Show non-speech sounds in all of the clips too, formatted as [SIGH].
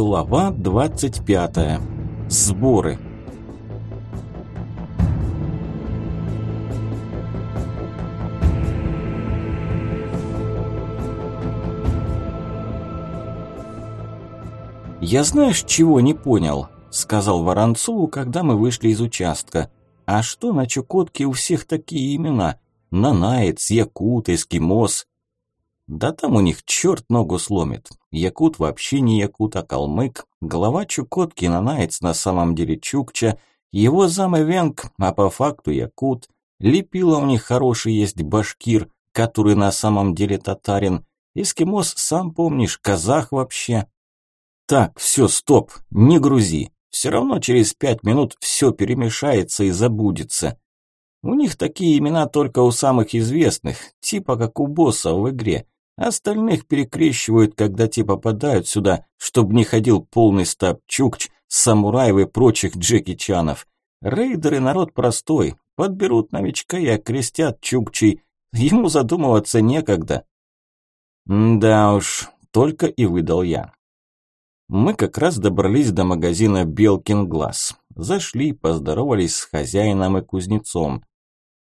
Глава 25. Сборы. «Я знаешь, чего не понял?» – сказал Воронцову, когда мы вышли из участка. «А что на Чукотке у всех такие имена? Нанаец, Якут, Эскимос. Да там у них черт ногу сломит. Якут вообще не якут, а калмык. Глава Чукотки Нанаец на самом деле Чукча. Его зам Венг, а по факту якут. Лепила у них хороший есть башкир, который на самом деле татарин. Эскимос, сам помнишь, казах вообще. Так, все, стоп, не грузи. Все равно через пять минут все перемешается и забудется. У них такие имена только у самых известных, типа как у босса в игре. Остальных перекрещивают, когда те попадают сюда, чтобы не ходил полный стаб Чукч, самураев и прочих Джеки Чанов. Рейдеры народ простой, подберут новичка и окрестят Чукчей. Ему задумываться некогда. Да уж, только и выдал я. Мы как раз добрались до магазина «Белкин глаз». Зашли, поздоровались с хозяином и кузнецом.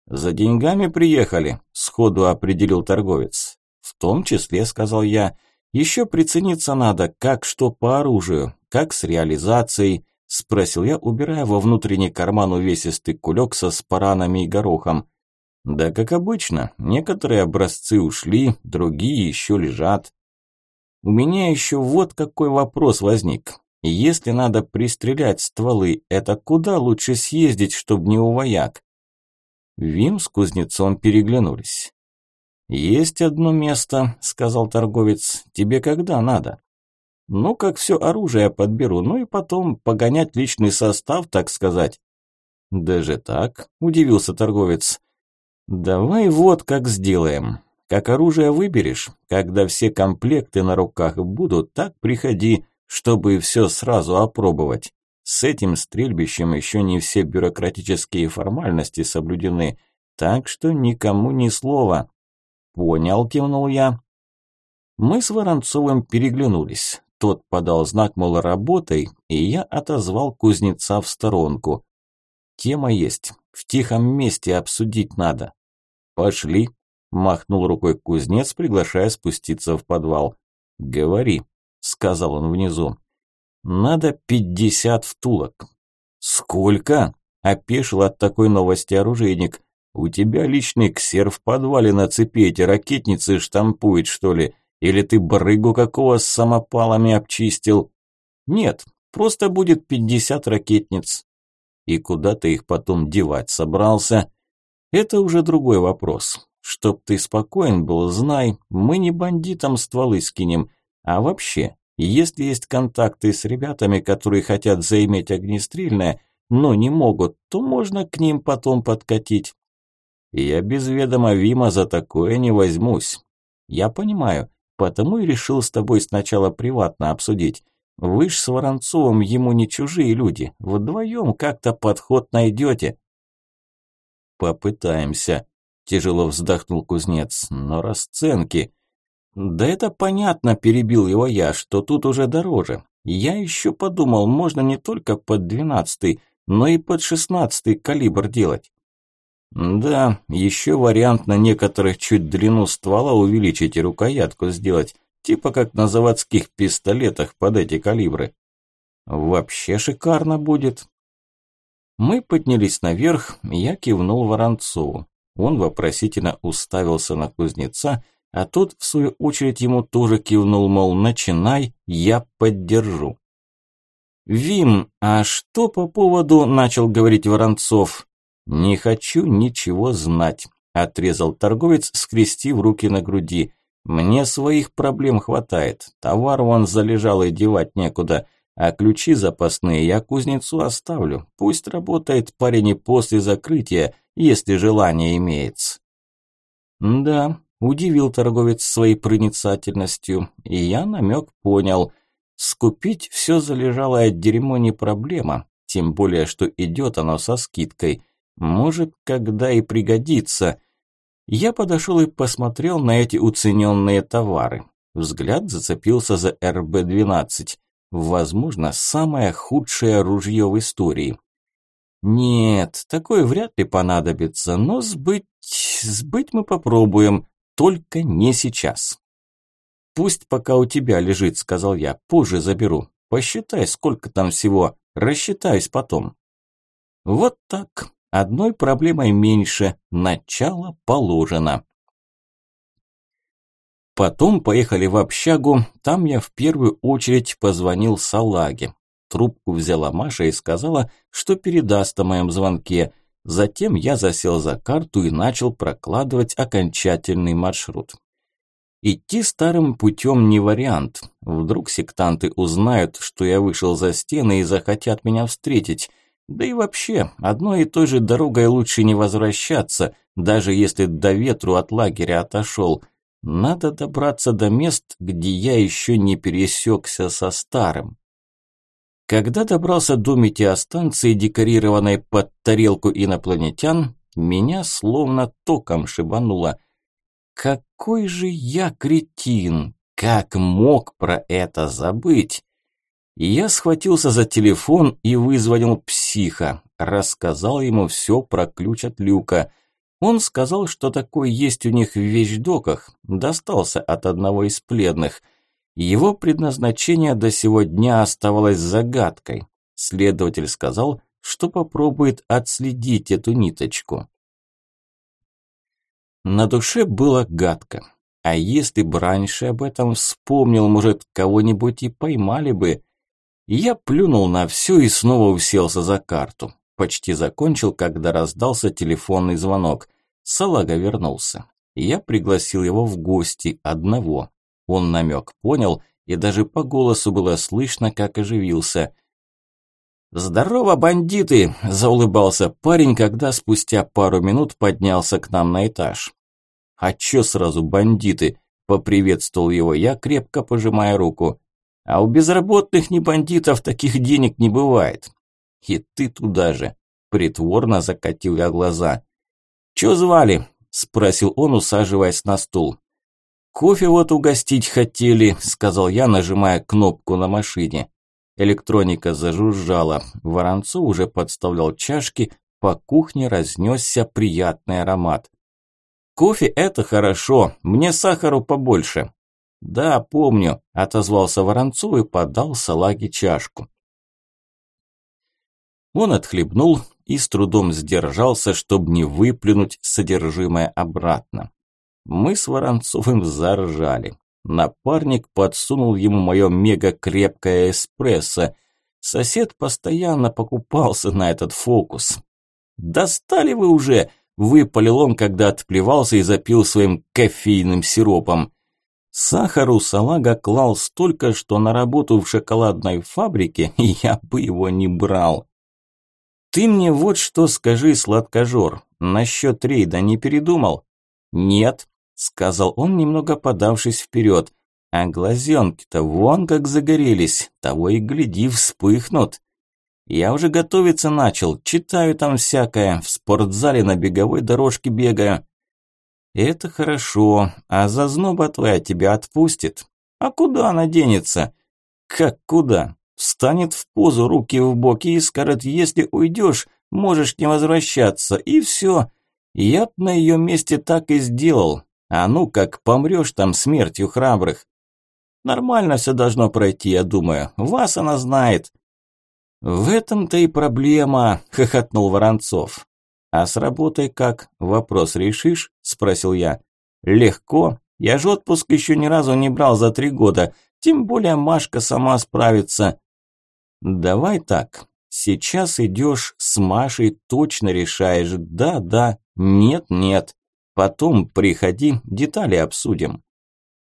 «За деньгами приехали», – сходу определил торговец. «В том числе», – сказал я, – «еще прицениться надо, как что по оружию, как с реализацией», – спросил я, убирая во внутренний карман увесистый кулек со спаранами и горохом. «Да как обычно, некоторые образцы ушли, другие еще лежат». У меня еще вот какой вопрос возник. Если надо пристрелять стволы, это куда лучше съездить, чтобы не у вояк? Вим с кузнецом переглянулись. «Есть одно место», – сказал торговец. «Тебе когда надо?» «Ну, как все оружие подберу, ну и потом погонять личный состав, так сказать». «Даже так?» – удивился торговец. «Давай вот как сделаем. Как оружие выберешь, когда все комплекты на руках будут, так приходи, чтобы все сразу опробовать. С этим стрельбищем еще не все бюрократические формальности соблюдены, так что никому ни слова. Понял, кивнул я. Мы с Воронцовым переглянулись. Тот подал знак, мол, работай, и я отозвал кузнеца в сторонку. Тема есть, в тихом месте обсудить надо. Пошли, Махнул рукой кузнец, приглашая спуститься в подвал. «Говори», – сказал он внизу. «Надо пятьдесят втулок». «Сколько?» – опешил от такой новости оружейник. «У тебя личный ксер в подвале на цепи эти ракетницы штампует, что ли? Или ты барыгу какого с самопалами обчистил?» «Нет, просто будет пятьдесят ракетниц». «И куда ты их потом девать собрался?» «Это уже другой вопрос. Чтоб ты спокоен был, знай, мы не бандитам стволы скинем. А вообще, если есть контакты с ребятами, которые хотят заиметь огнестрельное, но не могут, то можно к ним потом подкатить. Я без ведома Вима за такое не возьмусь. Я понимаю, потому и решил с тобой сначала приватно обсудить. Вы ж с Воронцовым ему не чужие люди, вдвоем как-то подход найдете. Попытаемся, Тяжело вздохнул кузнец. Но расценки... Да это понятно, перебил его я, что тут уже дороже. Я еще подумал, можно не только под двенадцатый, но и под шестнадцатый калибр делать. Да, еще вариант на некоторых чуть длину ствола увеличить и рукоятку сделать, типа как на заводских пистолетах под эти калибры. Вообще шикарно будет. Мы поднялись наверх, я кивнул Воронцову. Он вопросительно уставился на кузнеца, а тот, в свою очередь, ему тоже кивнул, мол, начинай, я поддержу. «Вим, а что по поводу...» – начал говорить Воронцов. «Не хочу ничего знать», – отрезал торговец, скрестив руки на груди. «Мне своих проблем хватает. Товар вон залежал и девать некуда. А ключи запасные я кузнецу оставлю. Пусть работает парень и после закрытия, если желание имеется. Да, удивил торговец своей проницательностью, и я намек понял. Скупить все залежалое дерьмо не проблема, тем более, что идет оно со скидкой. Может, когда и пригодится. Я подошел и посмотрел на эти уцененные товары. Взгляд зацепился за РБ-12. возможно, самое худшее ружье в истории. Нет, такое вряд ли понадобится, но сбыть... сбыть мы попробуем, только не сейчас. Пусть пока у тебя лежит, сказал я, позже заберу. Посчитай, сколько там всего, рассчитаюсь потом. Вот так, одной проблемой меньше, начало положено. Потом поехали в общагу, там я в первую очередь позвонил Салаге. Трубку взяла Маша и сказала, что передаст о моем звонке. Затем я засел за карту и начал прокладывать окончательный маршрут. Идти старым путем не вариант. Вдруг сектанты узнают, что я вышел за стены и захотят меня встретить. Да и вообще, одной и той же дорогой лучше не возвращаться, даже если до ветру от лагеря отошел. Надо добраться до мест, где я еще не пересекся со старым. Когда добрался до метеостанции, декорированной под тарелку инопланетян, меня словно током шибануло. Какой же я кретин! Как мог про это забыть? Я схватился за телефон и вызвонил психа, рассказал ему все про ключ от люка. Он сказал, что такой есть у них в вещдоках, достался от одного из пледных – его предназначение до сего дня оставалось загадкой. Следователь сказал, что попробует отследить эту ниточку. На душе было гадко. А если бы раньше об этом вспомнил, может, кого-нибудь и поймали бы. Я плюнул на все и снова уселся за карту. Почти закончил, когда раздался телефонный звонок. Салага вернулся. Я пригласил его в гости одного. Он намек понял, и даже по голосу было слышно, как оживился. «Здорово, бандиты!» – заулыбался парень, когда спустя пару минут поднялся к нам на этаж. «А чё сразу бандиты?» – поприветствовал его я, крепко пожимая руку. «А у безработных ни бандитов таких денег не бывает». «И ты туда же!» – притворно закатил я глаза. «Чё звали?» – спросил он, усаживаясь на стул. «Кофе вот угостить хотели», – сказал я, нажимая кнопку на машине. Электроника зажужжала. Воронцов уже подставлял чашки, по кухне разнесся приятный аромат. «Кофе – это хорошо, мне сахару побольше». «Да, помню», – отозвался Воронцов и подал салаге чашку. Он отхлебнул и с трудом сдержался, чтобы не выплюнуть содержимое обратно. Мы с Воронцовым заржали. Напарник подсунул ему мое мега-крепкое эспрессо. Сосед постоянно покупался на этот фокус. «Достали вы уже!» – выпалил он, когда отплевался и запил своим кофейным сиропом. Сахару салага клал столько, что на работу в шоколадной фабрике [LAUGHS] я бы его не брал. «Ты мне вот что скажи, сладкожор, насчет рейда не передумал?» «Нет», сказал он, немного подавшись вперед. А глазенки-то вон как загорелись, того и гляди, вспыхнут. Я уже готовиться начал, читаю там всякое, в спортзале на беговой дорожке бегаю. Это хорошо, а зазноба твоя тебя отпустит. А куда она денется? Как куда? Встанет в позу, руки в боки и скажет, если уйдешь, можешь не возвращаться, и все. Я б на ее месте так и сделал. А ну, как помрешь там смертью храбрых. Нормально все должно пройти, я думаю. Вас она знает. В этом-то и проблема, хохотнул Воронцов. А с работой как? Вопрос решишь? Спросил я. Легко. Я же отпуск еще ни разу не брал за три года. Тем более Машка сама справится. Давай так. Сейчас идешь с Машей, точно решаешь. Да, да, нет, нет. Потом приходи, детали обсудим.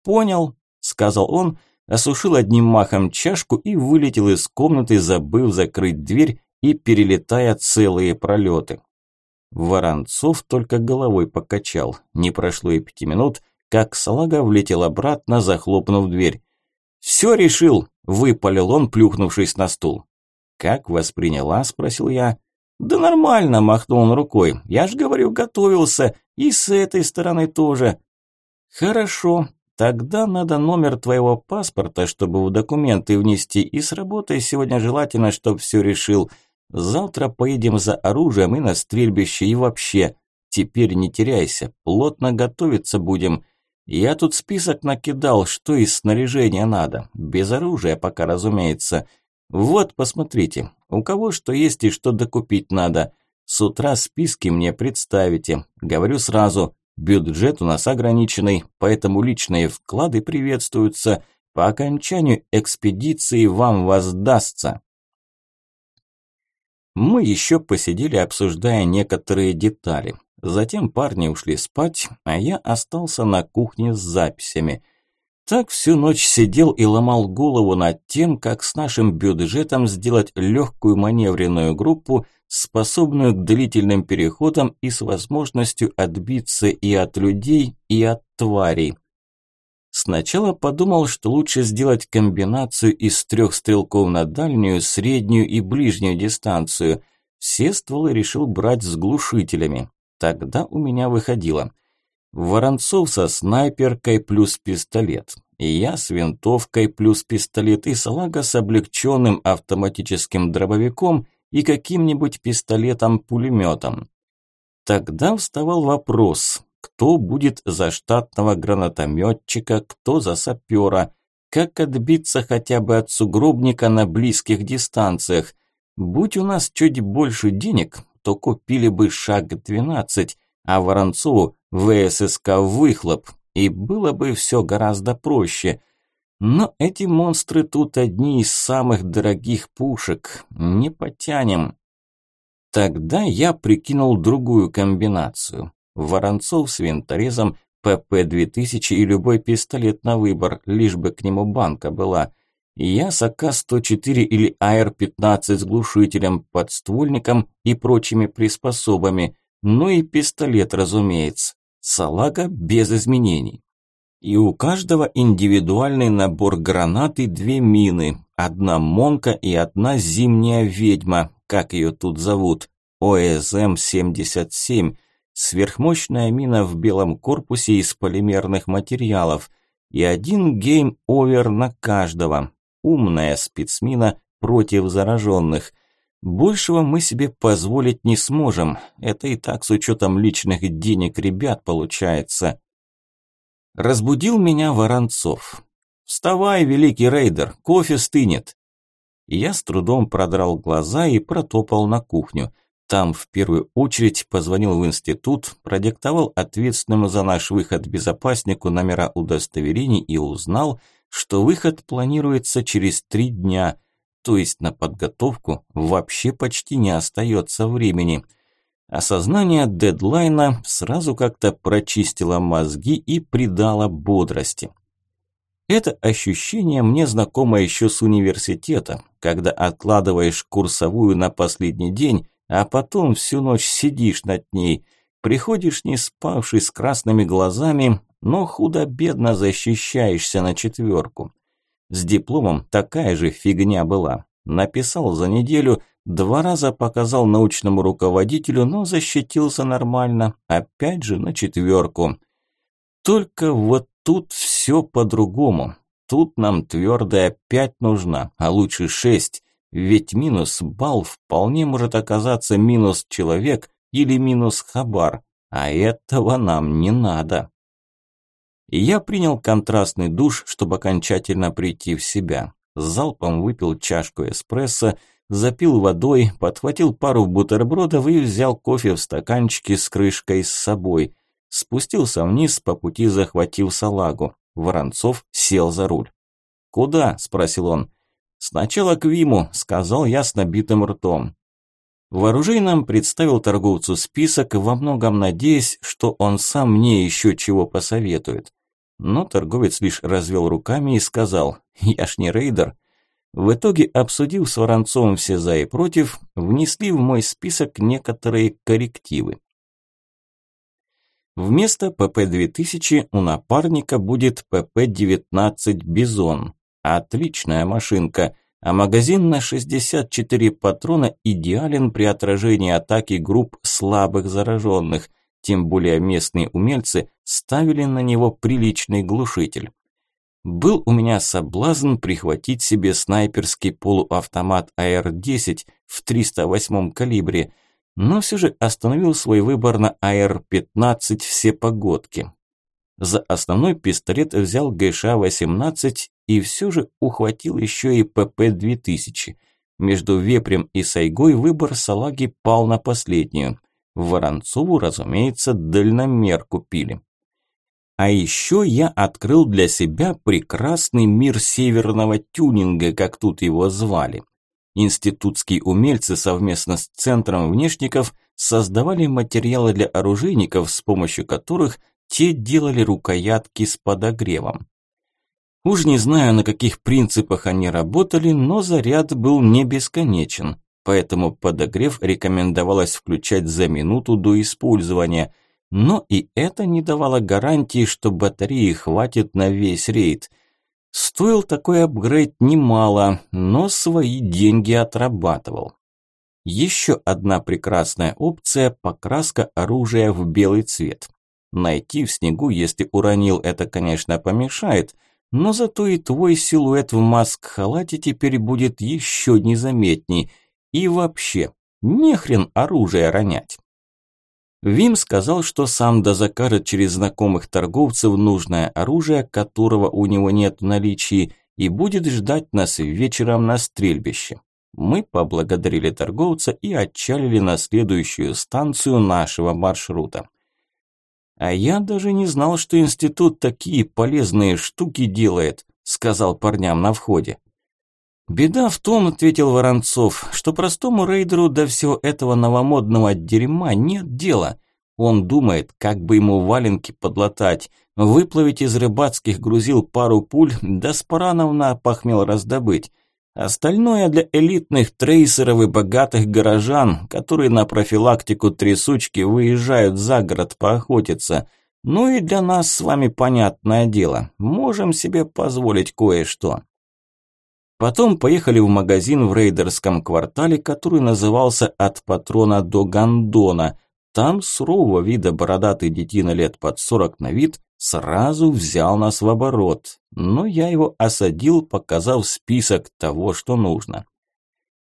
Понял, сказал он, осушил одним махом чашку и вылетел из комнаты, забыв закрыть дверь и перелетая целые пролеты. Воронцов только головой покачал. Не прошло и пяти минут, как салага влетел обратно, захлопнув дверь. «Все решил!» – выпалил он, плюхнувшись на стул. «Как восприняла?» – спросил я. «Да нормально», – махнул он рукой. «Я ж говорю, готовился. И с этой стороны тоже». «Хорошо. Тогда надо номер твоего паспорта, чтобы в документы внести, и с работой сегодня желательно, чтобы все решил. Завтра поедем за оружием и на стрельбище, и вообще. Теперь не теряйся, плотно готовиться будем. Я тут список накидал, что из снаряжения надо. Без оружия пока, разумеется. Вот, посмотрите, у кого что есть и что докупить надо. С утра списки мне представите. Говорю сразу, Бюджет у нас ограниченный, поэтому личные вклады приветствуются. По окончанию экспедиции вам воздастся. Мы еще посидели, обсуждая некоторые детали. Затем парни ушли спать, а я остался на кухне с записями. Так всю ночь сидел и ломал голову над тем, как с нашим бюджетом сделать легкую маневренную группу, способную к длительным переходам и с возможностью отбиться и от людей, и от тварей. Сначала подумал, что лучше сделать комбинацию из трех стрелков на дальнюю, среднюю и ближнюю дистанцию. Все стволы решил брать с глушителями. Тогда у меня выходило. Воронцов со снайперкой плюс пистолет. И я с винтовкой плюс пистолет и салага с облегченным автоматическим дробовиком – и каким-нибудь пистолетом-пулеметом. Тогда вставал вопрос, кто будет за штатного гранатометчика, кто за сапера, как отбиться хотя бы от сугробника на близких дистанциях. Будь у нас чуть больше денег, то купили бы шаг-12, а Воронцову ВССК выхлоп, и было бы все гораздо проще – но эти монстры тут одни из самых дорогих пушек. Не потянем. Тогда я прикинул другую комбинацию. Воронцов с винторезом, ПП-2000 и любой пистолет на выбор, лишь бы к нему банка была. Я с АК-104 или АР-15 с глушителем, подствольником и прочими приспособами. Ну и пистолет, разумеется. Салага без изменений. И у каждого индивидуальный набор гранат и две мины. Одна Монка и одна Зимняя ведьма, как ее тут зовут, ОСМ-77. Сверхмощная мина в белом корпусе из полимерных материалов. И один гейм-овер на каждого. Умная спецмина против зараженных. Большего мы себе позволить не сможем. Это и так с учетом личных денег ребят получается. Разбудил меня Воронцов. «Вставай, великий рейдер, кофе стынет!» Я с трудом продрал глаза и протопал на кухню. Там в первую очередь позвонил в институт, продиктовал ответственному за наш выход безопаснику номера удостоверений и узнал, что выход планируется через три дня, то есть на подготовку вообще почти не остается времени – Осознание дедлайна сразу как-то прочистило мозги и придало бодрости. Это ощущение мне знакомо еще с университета, когда откладываешь курсовую на последний день, а потом всю ночь сидишь над ней, приходишь не спавший с красными глазами, но худо-бедно защищаешься на четверку. С дипломом такая же фигня была. Написал за неделю, Два раза показал научному руководителю, но защитился нормально, опять же на четверку. Только вот тут все по-другому. Тут нам твердая пять нужна, а лучше шесть. Ведь минус балл вполне может оказаться минус человек или минус хабар, а этого нам не надо. я принял контрастный душ, чтобы окончательно прийти в себя. Залпом выпил чашку эспрессо, запил водой, подхватил пару бутербродов и взял кофе в стаканчике с крышкой с собой. Спустился вниз, по пути захватил салагу. Воронцов сел за руль. «Куда?» – спросил он. «Сначала к Виму», – сказал я с набитым ртом. Вооружейным представил торговцу список, во многом надеясь, что он сам мне еще чего посоветует. Но торговец лишь развел руками и сказал, «Я ж не рейдер, в итоге, обсудив с Воронцовым все за и против, внесли в мой список некоторые коррективы. Вместо ПП-2000 у напарника будет ПП-19 «Бизон». Отличная машинка, а магазин на 64 патрона идеален при отражении атаки групп слабых зараженных. тем более местные умельцы ставили на него приличный глушитель. Был у меня соблазн прихватить себе снайперский полуавтомат АР-10 в 308 калибре, но все же остановил свой выбор на АР-15 все погодки. За основной пистолет взял ГШ-18 и все же ухватил еще и ПП-2000. Между Вепрем и Сайгой выбор салаги пал на последнюю. Воронцову, разумеется, дальномер купили. А еще я открыл для себя прекрасный мир северного тюнинга, как тут его звали. Институтские умельцы совместно с Центром внешников создавали материалы для оружейников, с помощью которых те делали рукоятки с подогревом. Уж не знаю, на каких принципах они работали, но заряд был не бесконечен, поэтому подогрев рекомендовалось включать за минуту до использования – но и это не давало гарантии, что батареи хватит на весь рейд. Стоил такой апгрейд немало, но свои деньги отрабатывал. Еще одна прекрасная опция – покраска оружия в белый цвет. Найти в снегу, если уронил, это, конечно, помешает, но зато и твой силуэт в маск-халате теперь будет еще незаметней. И вообще, нехрен оружие ронять. Вим сказал, что сам дозакажет через знакомых торговцев нужное оружие, которого у него нет в наличии, и будет ждать нас вечером на стрельбище. Мы поблагодарили торговца и отчалили на следующую станцию нашего маршрута. «А я даже не знал, что институт такие полезные штуки делает», сказал парням на входе. «Беда в том, — ответил Воронцов, — что простому рейдеру до всего этого новомодного дерьма нет дела. Он думает, как бы ему валенки подлатать, выплавить из рыбацких грузил пару пуль, да спаранов на похмел раздобыть. Остальное для элитных трейсеров и богатых горожан, которые на профилактику трясучки выезжают за город поохотиться. Ну и для нас с вами понятное дело, можем себе позволить кое-что. Потом поехали в магазин в рейдерском квартале, который назывался «От патрона до гондона». Там сурового вида бородатый детина лет под сорок на вид сразу взял нас в оборот, но я его осадил, показав список того, что нужно.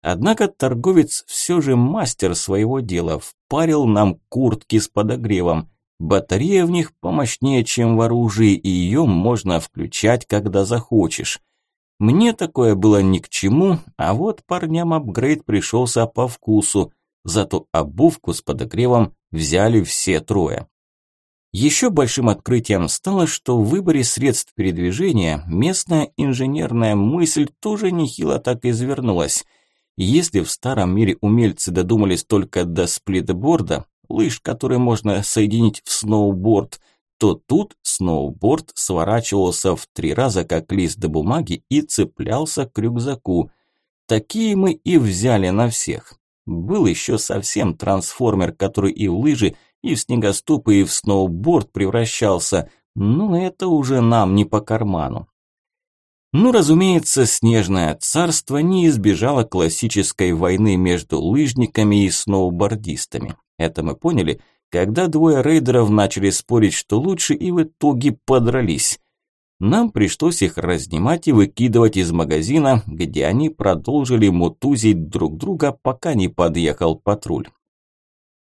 Однако торговец все же мастер своего дела, впарил нам куртки с подогревом. Батарея в них помощнее, чем в оружии, и ее можно включать, когда захочешь. Мне такое было ни к чему, а вот парням апгрейд пришелся по вкусу, зато обувку с подогревом взяли все трое. Еще большим открытием стало, что в выборе средств передвижения местная инженерная мысль тоже нехило так извернулась. Если в старом мире умельцы додумались только до сплитборда, лыж, который можно соединить в сноуборд – то тут сноуборд сворачивался в три раза как лист до бумаги и цеплялся к рюкзаку. Такие мы и взяли на всех. Был еще совсем трансформер, который и в лыжи, и в снегоступы, и в сноуборд превращался, но это уже нам не по карману. Ну, разумеется, Снежное царство не избежало классической войны между лыжниками и сноубордистами. Это мы поняли – когда двое рейдеров начали спорить, что лучше, и в итоге подрались. Нам пришлось их разнимать и выкидывать из магазина, где они продолжили мутузить друг друга, пока не подъехал патруль.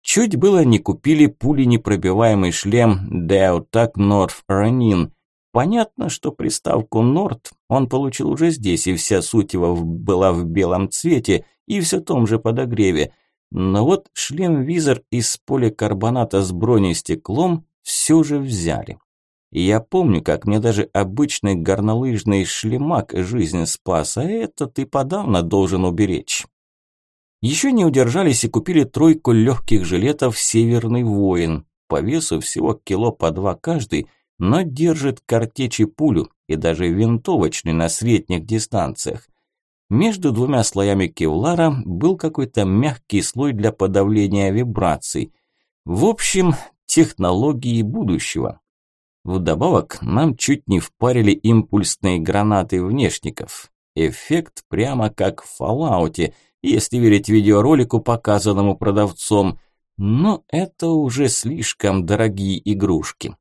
Чуть было не купили пули-непробиваемый шлем Deotak North Ronin. Понятно, что приставку Nord он получил уже здесь, и вся суть его была в белом цвете и все том же подогреве – но вот шлем-визор из поликарбоната с бронестеклом все же взяли. И я помню, как мне даже обычный горнолыжный шлемак жизнь спас, а это ты подавно должен уберечь. Еще не удержались и купили тройку легких жилетов «Северный воин». По весу всего кило по два каждый, но держит картечь и пулю, и даже винтовочный на средних дистанциях. Между двумя слоями кевлара был какой-то мягкий слой для подавления вибраций. В общем, технологии будущего. Вдобавок, нам чуть не впарили импульсные гранаты внешников. Эффект прямо как в Fallout, если верить видеоролику, показанному продавцом. Но это уже слишком дорогие игрушки.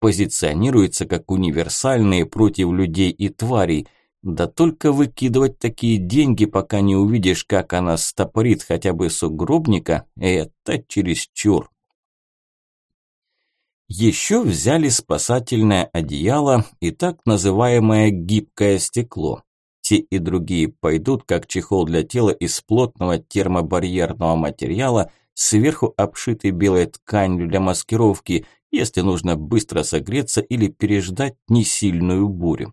Позиционируются как универсальные против людей и тварей. Да только выкидывать такие деньги, пока не увидишь, как она стопорит хотя бы сугробника, это чересчур. Еще взяли спасательное одеяло и так называемое гибкое стекло. Те и другие пойдут как чехол для тела из плотного термобарьерного материала – сверху обшитый белой тканью для маскировки, если нужно быстро согреться или переждать несильную бурю.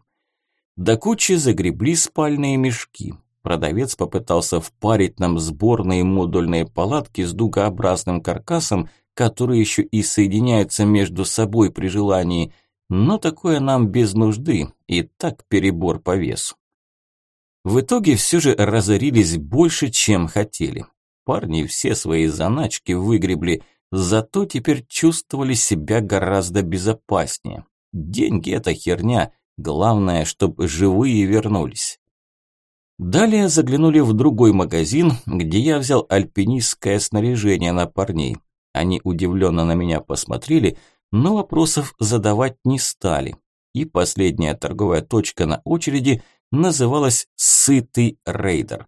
До кучи загребли спальные мешки. Продавец попытался впарить нам сборные модульные палатки с дугообразным каркасом, которые еще и соединяются между собой при желании, но такое нам без нужды, и так перебор по весу. В итоге все же разорились больше, чем хотели. Парни все свои заначки выгребли, зато теперь чувствовали себя гораздо безопаснее. Деньги – это херня, главное, чтобы живые вернулись. Далее заглянули в другой магазин, где я взял альпинистское снаряжение на парней. Они удивленно на меня посмотрели, но вопросов задавать не стали. И последняя торговая точка на очереди называлась «Сытый рейдер».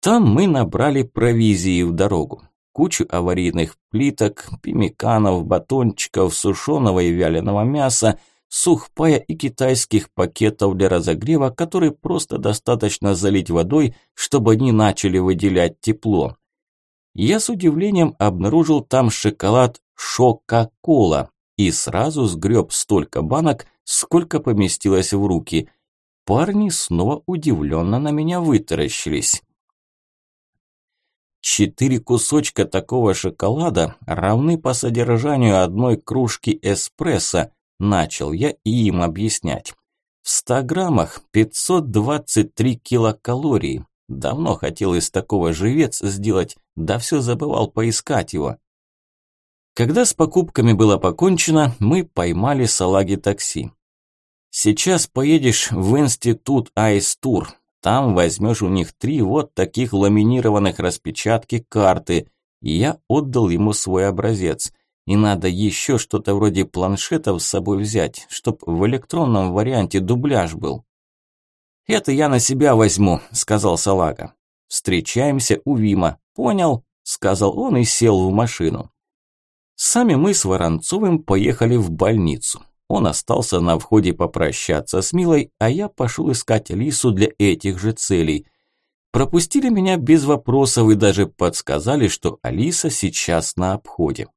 Там мы набрали провизии в дорогу. Кучу аварийных плиток, пимиканов, батончиков, сушеного и вяленого мяса, сухпая и китайских пакетов для разогрева, которые просто достаточно залить водой, чтобы они начали выделять тепло. Я с удивлением обнаружил там шоколад Шока-Кола и сразу сгреб столько банок, сколько поместилось в руки. Парни снова удивленно на меня вытаращились. Четыре кусочка такого шоколада равны по содержанию одной кружки эспрессо, начал я и им объяснять. В 100 граммах 523 килокалорий. Давно хотел из такого живец сделать, да все забывал поискать его. Когда с покупками было покончено, мы поймали салаги такси. Сейчас поедешь в институт Айстур, там возьмешь у них три вот таких ламинированных распечатки карты. И я отдал ему свой образец. И надо еще что-то вроде планшетов с собой взять, чтоб в электронном варианте дубляж был. «Это я на себя возьму», – сказал Салага. «Встречаемся у Вима. Понял?» – сказал он и сел в машину. Сами мы с Воронцовым поехали в больницу. Он остался на входе попрощаться с Милой, а я пошел искать Лису для этих же целей. Пропустили меня без вопросов и даже подсказали, что Алиса сейчас на обходе.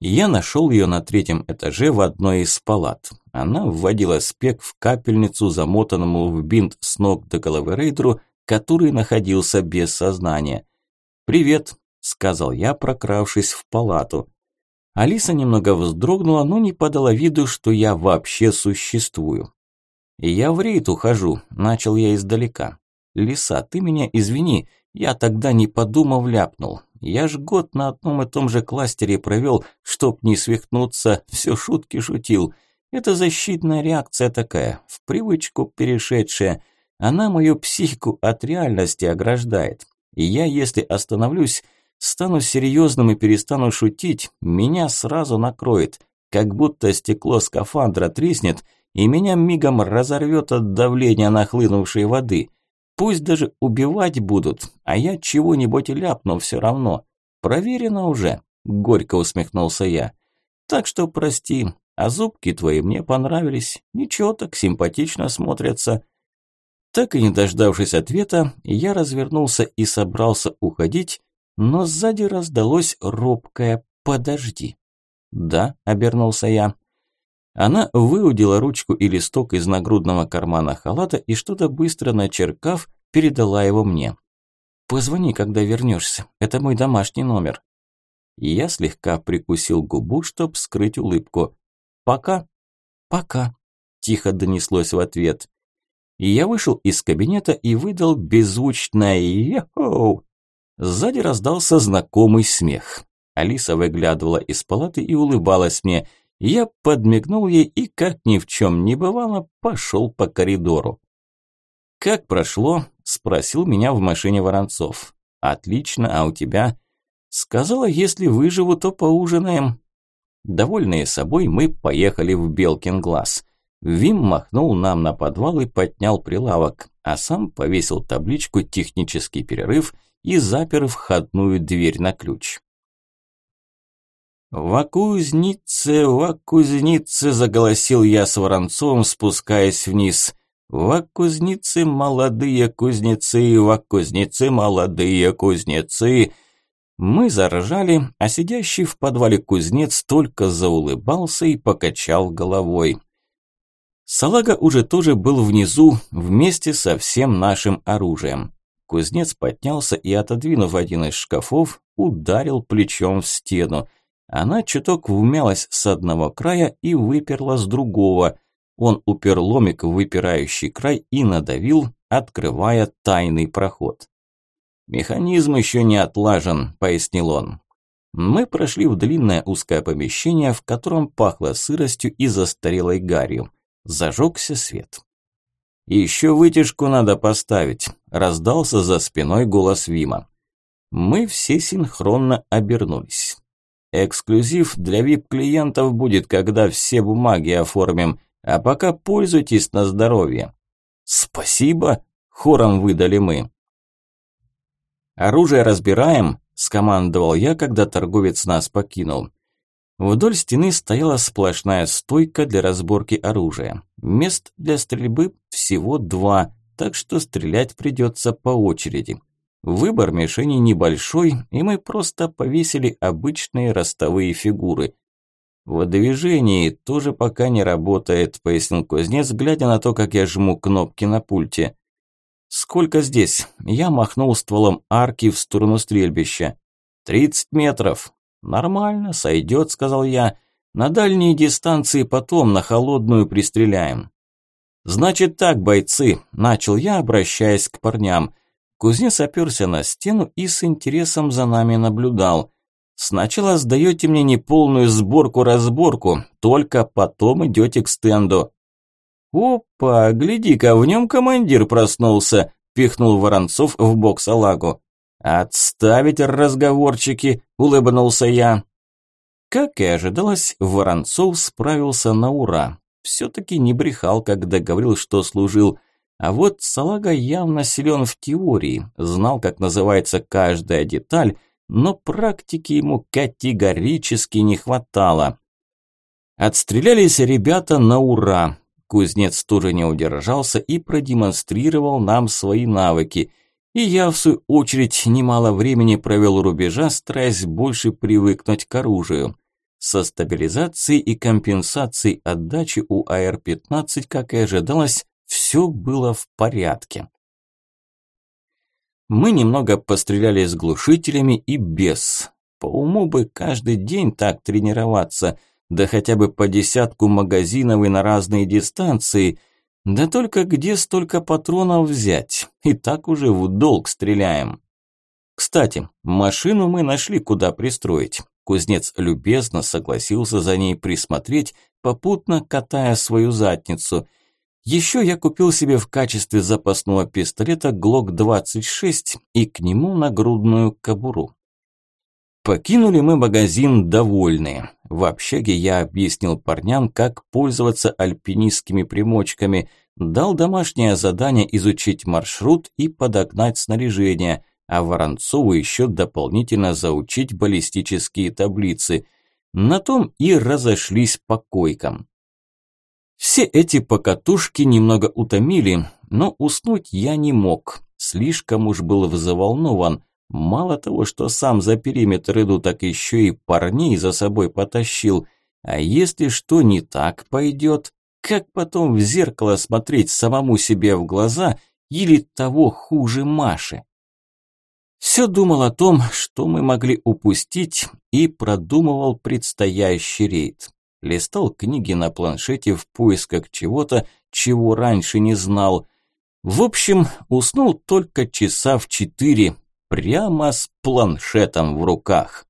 Я нашел ее на третьем этаже в одной из палат. Она вводила спек в капельницу, замотанному в бинт с ног до головы рейдеру, который находился без сознания. «Привет», – сказал я, прокравшись в палату. Алиса немного вздрогнула, но не подала виду, что я вообще существую. «Я в рейд ухожу», – начал я издалека. «Лиса, ты меня извини, я тогда не подумав ляпнул. Я ж год на одном и том же кластере провел, чтоб не свихнуться, все шутки шутил. Это защитная реакция такая, в привычку перешедшая. Она мою психику от реальности ограждает. И я, если остановлюсь, стану серьезным и перестану шутить, меня сразу накроет, как будто стекло скафандра треснет, и меня мигом разорвет от давления нахлынувшей воды. Пусть даже убивать будут, а я чего-нибудь ляпну все равно. Проверено уже, горько усмехнулся я. Так что прости, а зубки твои мне понравились, ничего так симпатично смотрятся. Так и не дождавшись ответа, я развернулся и собрался уходить, но сзади раздалось робкое «подожди». «Да», – обернулся я. Она выудила ручку и листок из нагрудного кармана халата и что-то быстро начеркав, передала его мне. «Позвони, когда вернешься. Это мой домашний номер». Я слегка прикусил губу, чтобы скрыть улыбку. «Пока». «Пока», – тихо донеслось в ответ. Я вышел из кабинета и выдал беззвучное «Йоу!» Сзади раздался знакомый смех. Алиса выглядывала из палаты и улыбалась мне. Я подмигнул ей и, как ни в чем не бывало, пошел по коридору. «Как прошло?» – спросил меня в машине Воронцов. «Отлично, а у тебя?» Сказала, если выживу, то поужинаем. Довольные собой, мы поехали в Белкин глаз. Вим махнул нам на подвал и поднял прилавок, а сам повесил табличку «Технический перерыв» и запер входную дверь на ключ. «Во кузнице, во кузнице!» – заголосил я с Воронцовым, спускаясь вниз. «Во кузнице молодые кузнецы, во кузнице молодые кузнецы!» Мы заржали, а сидящий в подвале кузнец только заулыбался и покачал головой. Салага уже тоже был внизу, вместе со всем нашим оружием. Кузнец поднялся и, отодвинув один из шкафов, ударил плечом в стену. Она чуток вмялась с одного края и выперла с другого. Он упер ломик в выпирающий край и надавил, открывая тайный проход. «Механизм еще не отлажен», – пояснил он. Мы прошли в длинное узкое помещение, в котором пахло сыростью и застарелой гарью. Зажегся свет. «Еще вытяжку надо поставить», – раздался за спиной голос Вима. Мы все синхронно обернулись. «Эксклюзив для вип-клиентов будет, когда все бумаги оформим, а пока пользуйтесь на здоровье». «Спасибо», – хором выдали мы. «Оружие разбираем», – скомандовал я, когда торговец нас покинул. Вдоль стены стояла сплошная стойка для разборки оружия. Мест для стрельбы всего два, так что стрелять придется по очереди. Выбор мишени небольшой, и мы просто повесили обычные ростовые фигуры. В движении тоже пока не работает, пояснил кузнец, глядя на то, как я жму кнопки на пульте. «Сколько здесь?» Я махнул стволом арки в сторону стрельбища. «Тридцать метров». «Нормально, сойдет», – сказал я. «На дальние дистанции потом на холодную пристреляем». «Значит так, бойцы», – начал я, обращаясь к парням. Кузнец оперся на стену и с интересом за нами наблюдал. «Сначала сдаете мне неполную сборку-разборку, только потом идете к стенду». «Опа, гляди-ка, в нем командир проснулся», – пихнул Воронцов в бок салагу. «Отставить разговорчики», – улыбнулся я. Как и ожидалось, Воронцов справился на ура. Все-таки не брехал, когда говорил, что служил. А вот Салага явно силен в теории, знал, как называется каждая деталь, но практики ему категорически не хватало. Отстрелялись ребята на ура. Кузнец тоже не удержался и продемонстрировал нам свои навыки. И я, в свою очередь, немало времени провел у рубежа, стараясь больше привыкнуть к оружию. Со стабилизацией и компенсацией отдачи у АР-15, как и ожидалось, все было в порядке. Мы немного постреляли с глушителями и без. По уму бы каждый день так тренироваться – да хотя бы по десятку магазинов и на разные дистанции. Да только где столько патронов взять? И так уже в долг стреляем. Кстати, машину мы нашли, куда пристроить. Кузнец любезно согласился за ней присмотреть, попутно катая свою задницу. Еще я купил себе в качестве запасного пистолета ГЛОК-26 и к нему нагрудную кобуру. Покинули мы магазин довольные. В общаге я объяснил парням, как пользоваться альпинистскими примочками, дал домашнее задание изучить маршрут и подогнать снаряжение, а Воронцову еще дополнительно заучить баллистические таблицы. На том и разошлись по койкам. Все эти покатушки немного утомили, но уснуть я не мог, слишком уж был взволнован – Мало того, что сам за периметр иду, так еще и парней за собой потащил. А если что не так пойдет, как потом в зеркало смотреть самому себе в глаза или того хуже Маши? Все думал о том, что мы могли упустить, и продумывал предстоящий рейд. Листал книги на планшете в поисках чего-то, чего раньше не знал. В общем, уснул только часа в четыре, прямо с планшетом в руках.